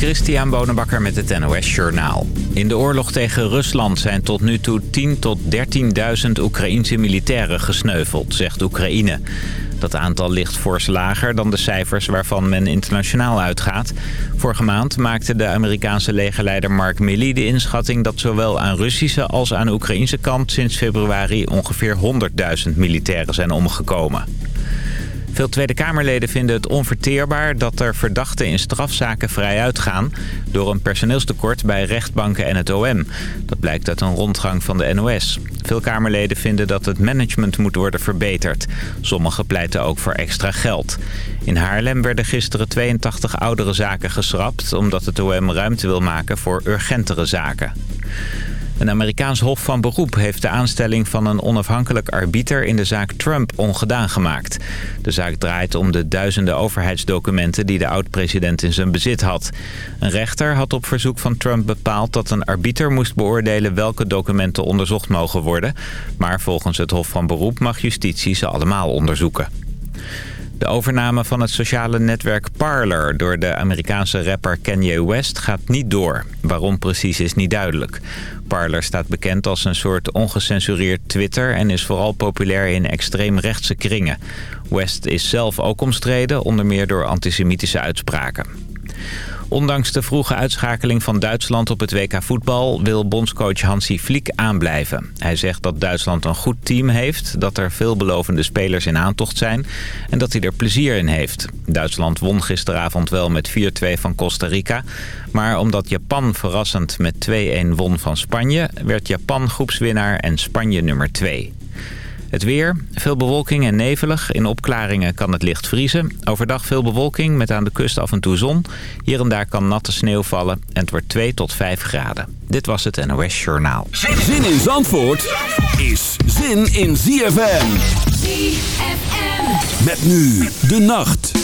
Christian Bonenbakker met het NOS Journaal. In de oorlog tegen Rusland zijn tot nu toe 10 tot 13.000 Oekraïense militairen gesneuveld, zegt Oekraïne. Dat aantal ligt fors lager dan de cijfers waarvan men internationaal uitgaat. Vorige maand maakte de Amerikaanse legerleider Mark Milley de inschatting... dat zowel aan Russische als aan Oekraïnse kant sinds februari ongeveer 100.000 militairen zijn omgekomen. Veel Tweede Kamerleden vinden het onverteerbaar dat er verdachten in strafzaken vrij uitgaan... door een personeelstekort bij rechtbanken en het OM. Dat blijkt uit een rondgang van de NOS. Veel Kamerleden vinden dat het management moet worden verbeterd. Sommigen pleiten ook voor extra geld. In Haarlem werden gisteren 82 oudere zaken geschrapt... omdat het OM ruimte wil maken voor urgentere zaken. Een Amerikaans hof van beroep heeft de aanstelling van een onafhankelijk arbiter in de zaak Trump ongedaan gemaakt. De zaak draait om de duizenden overheidsdocumenten die de oud-president in zijn bezit had. Een rechter had op verzoek van Trump bepaald dat een arbiter moest beoordelen welke documenten onderzocht mogen worden. Maar volgens het hof van beroep mag justitie ze allemaal onderzoeken. De overname van het sociale netwerk Parler door de Amerikaanse rapper Kanye West gaat niet door. Waarom precies is niet duidelijk. Parler staat bekend als een soort ongecensureerd Twitter... en is vooral populair in extreemrechtse kringen. West is zelf ook omstreden, onder meer door antisemitische uitspraken. Ondanks de vroege uitschakeling van Duitsland op het WK voetbal... wil bondscoach Hansi Flick aanblijven. Hij zegt dat Duitsland een goed team heeft... dat er veelbelovende spelers in aantocht zijn... en dat hij er plezier in heeft. Duitsland won gisteravond wel met 4-2 van Costa Rica... maar omdat Japan verrassend met 2-1 won van Spanje... werd Japan groepswinnaar en Spanje nummer 2. Het weer, veel bewolking en nevelig. In opklaringen kan het licht vriezen. Overdag veel bewolking met aan de kust af en toe zon. Hier en daar kan natte sneeuw vallen en het wordt 2 tot 5 graden. Dit was het NOS Journaal. Zin in Zandvoort is zin in ZFM. ZFM. Met nu de nacht.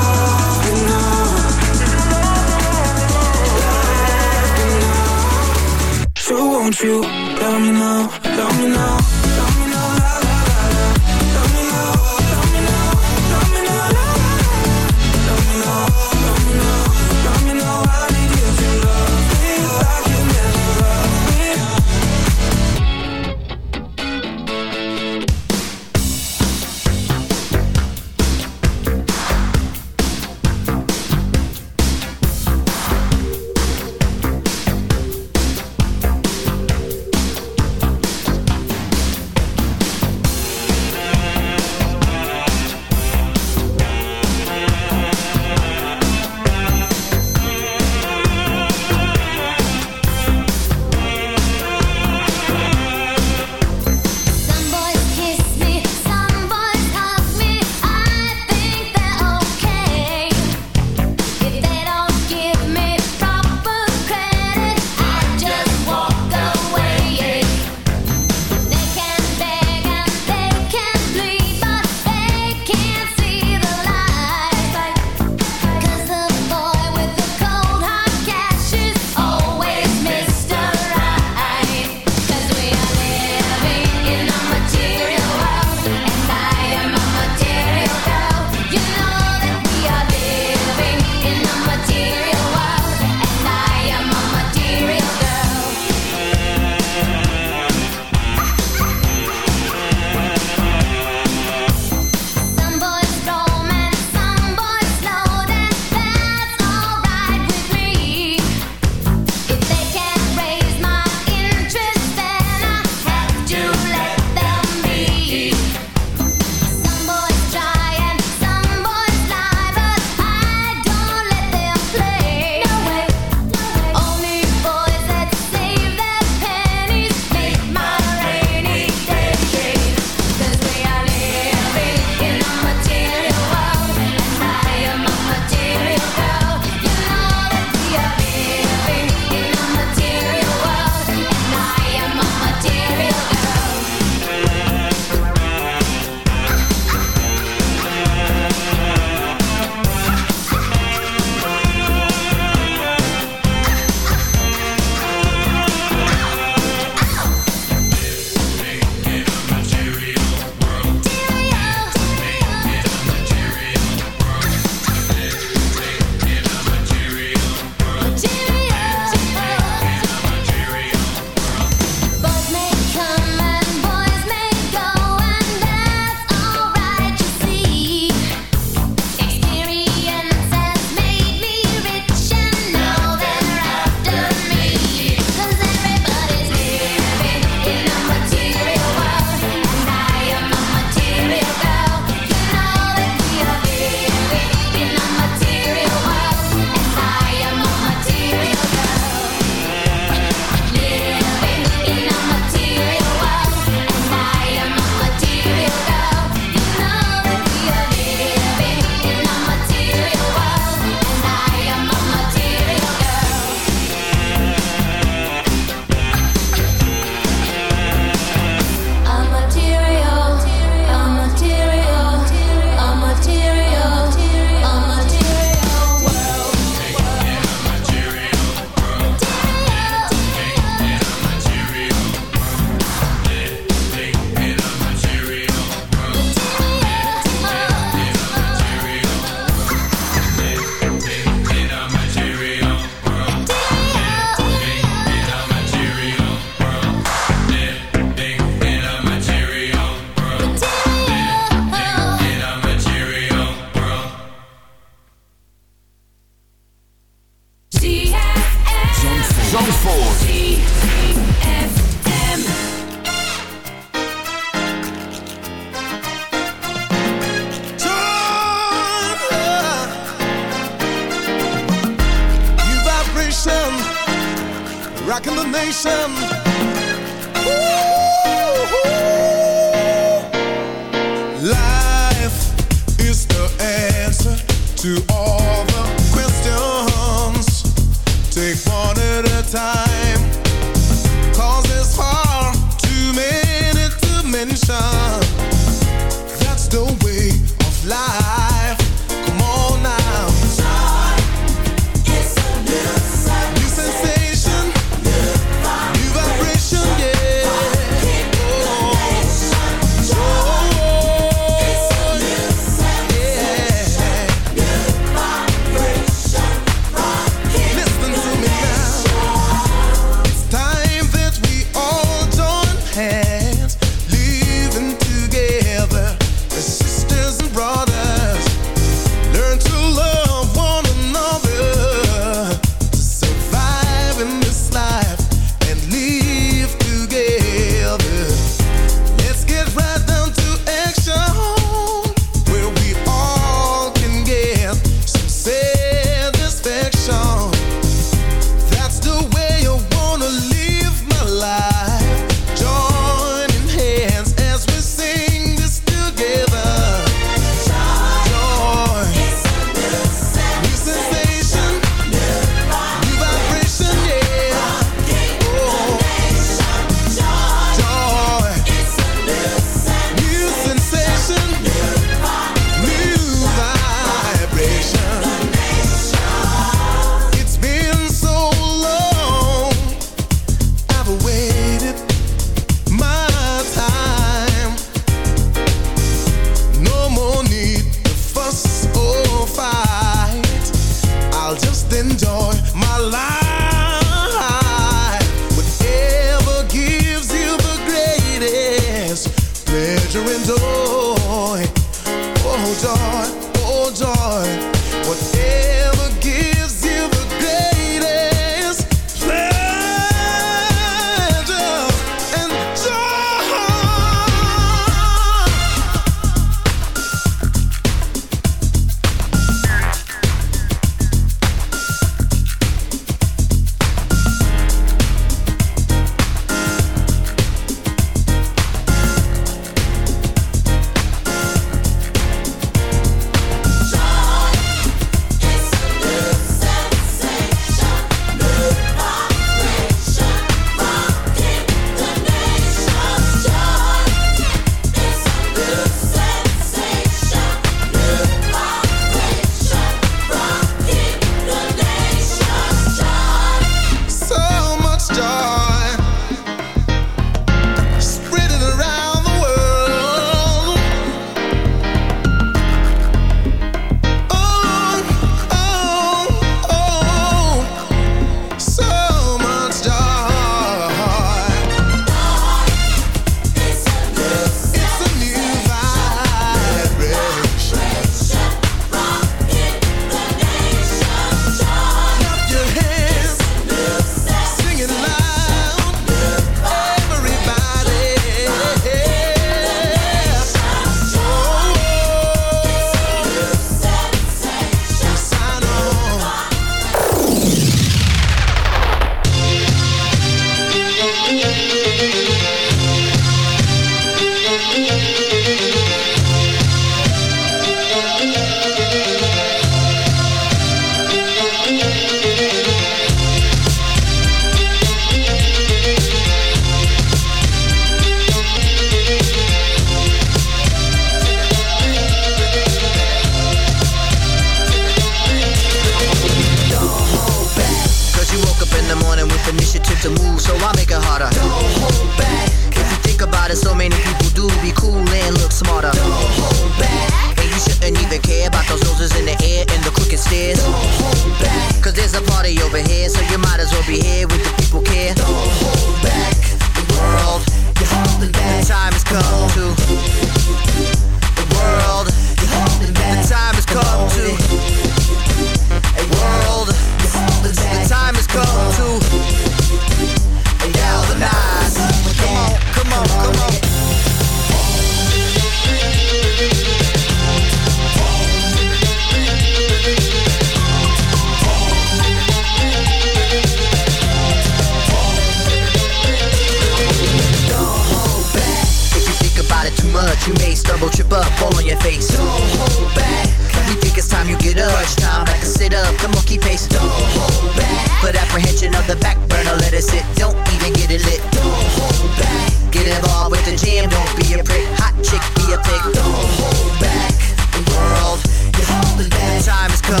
It sit. Don't even get it lit. Don't hold back. Get involved with the jam, don't be a prick. Hot chick, be a pig. Don't hold back. The world, you're holding back. Time has come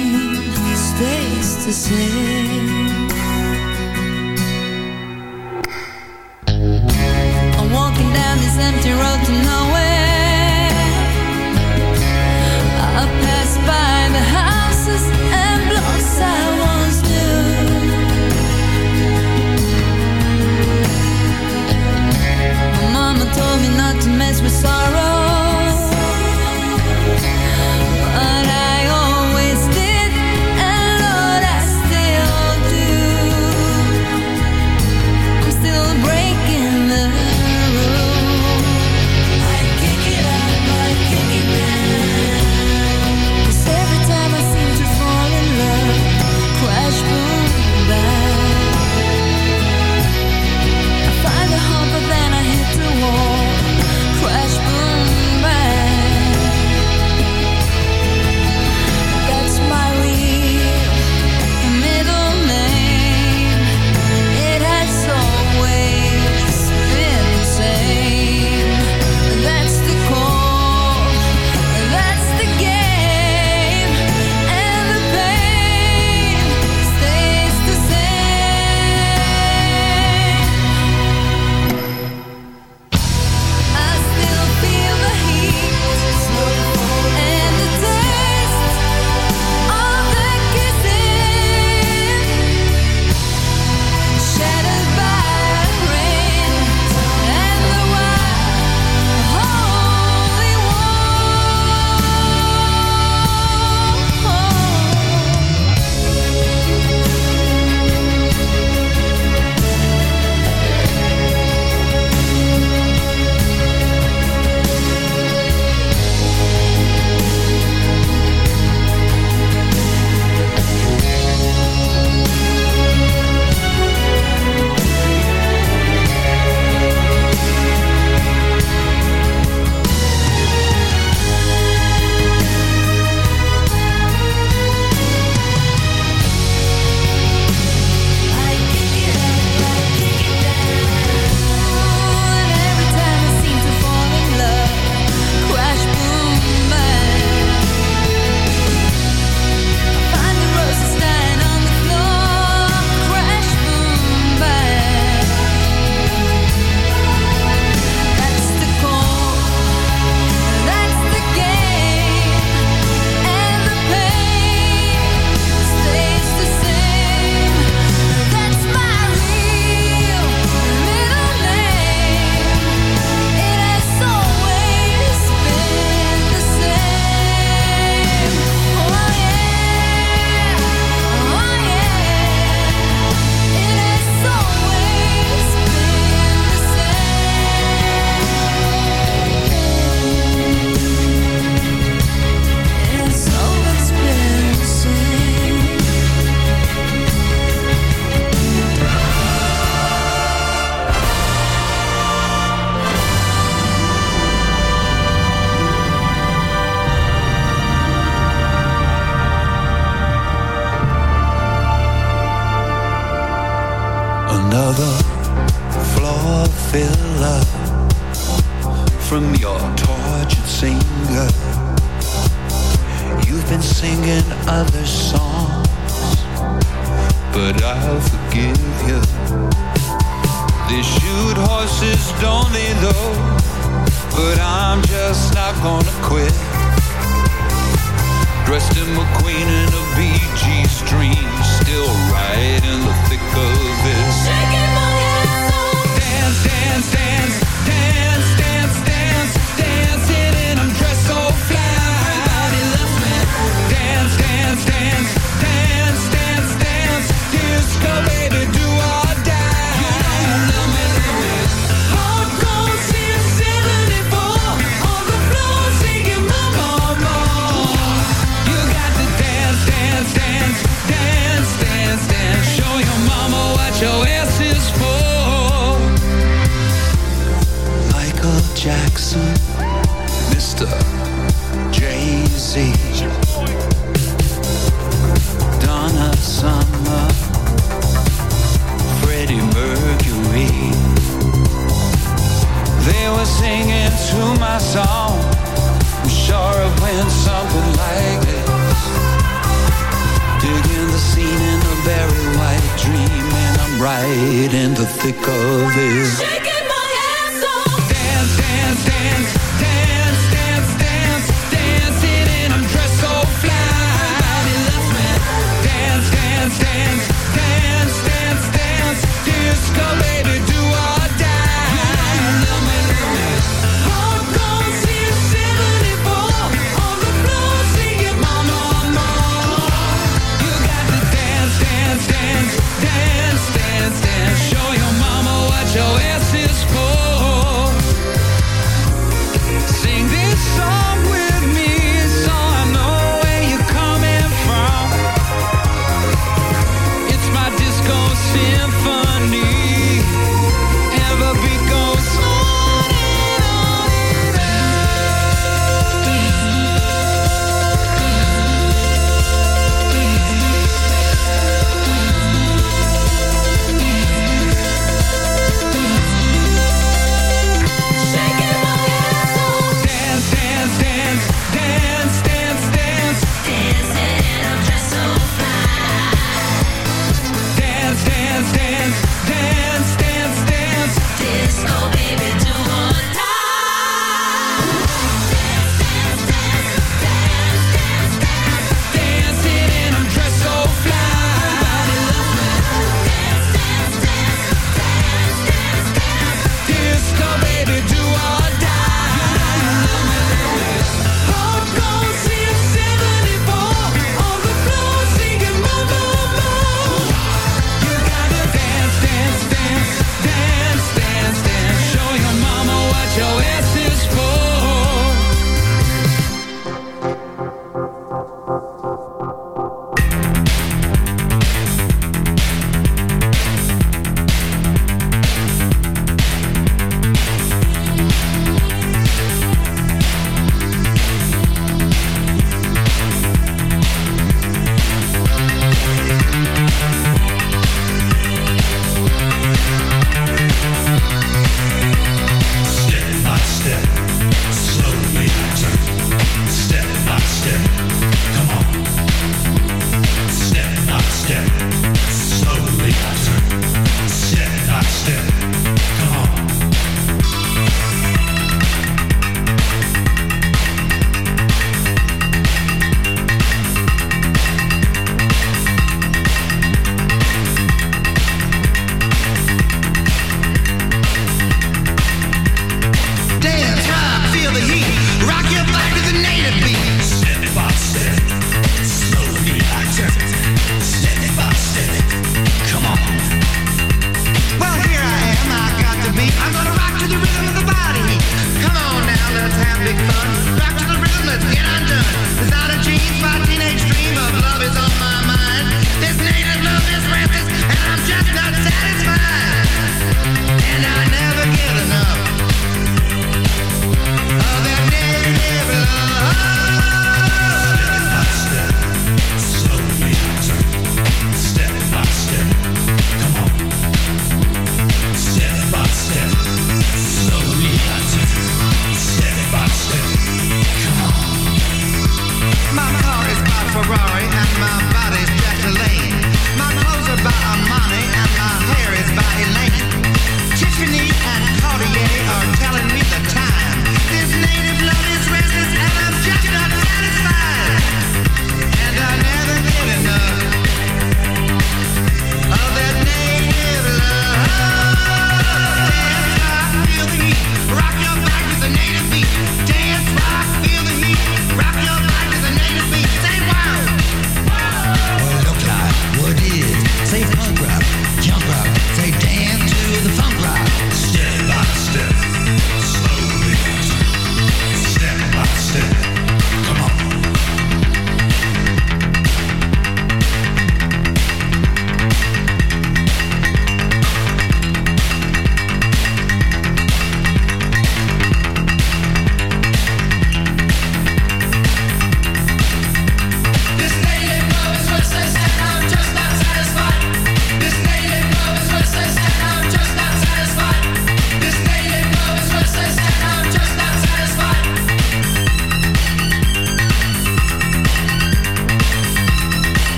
stays the same. I'm walking down this empty road to nowhere. I pass by the houses and blocks I once knew. My mama told me not to mess with sorrow.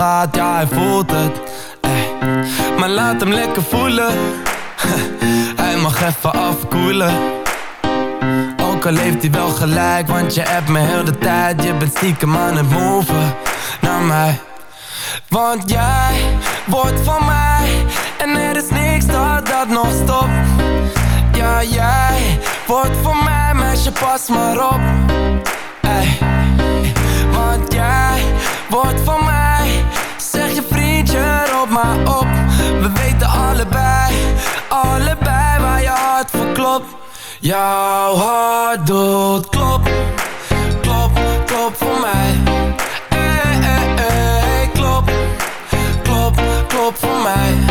ja hij voelt het. Maar laat hem lekker voelen. Hij mag even afkoelen. Ook al heeft hij wel gelijk, want je hebt me heel de tijd. Je bent stiekem aan het move naar mij. Want jij wordt van mij En er is niks dat dat nog stopt. Ja, jij wordt van mij, meisje pas maar op. Want jij wordt van mij Zeg je vriendje, roep maar op. We weten allebei, allebei waar je hart voor klopt. Jouw hart doet klop, klop, klop voor mij. Ey, ey, ey, klop, klop, klop voor mij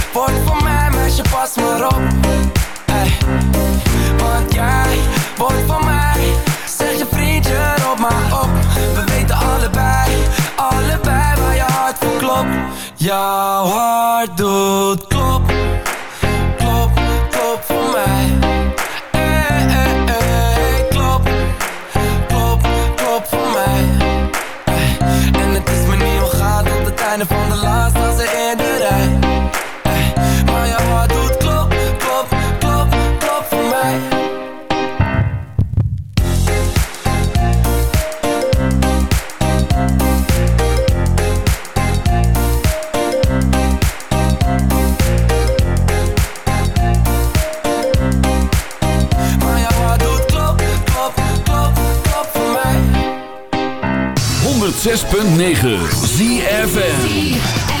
wordt van mij, meisje pas maar op. Ey. Want jij wordt van mij. Zeg je vriendje, roep maar op. We weten allebei, allebei waar je hart voor klopt. Jouw hart doet klop, 106.9 ZFM.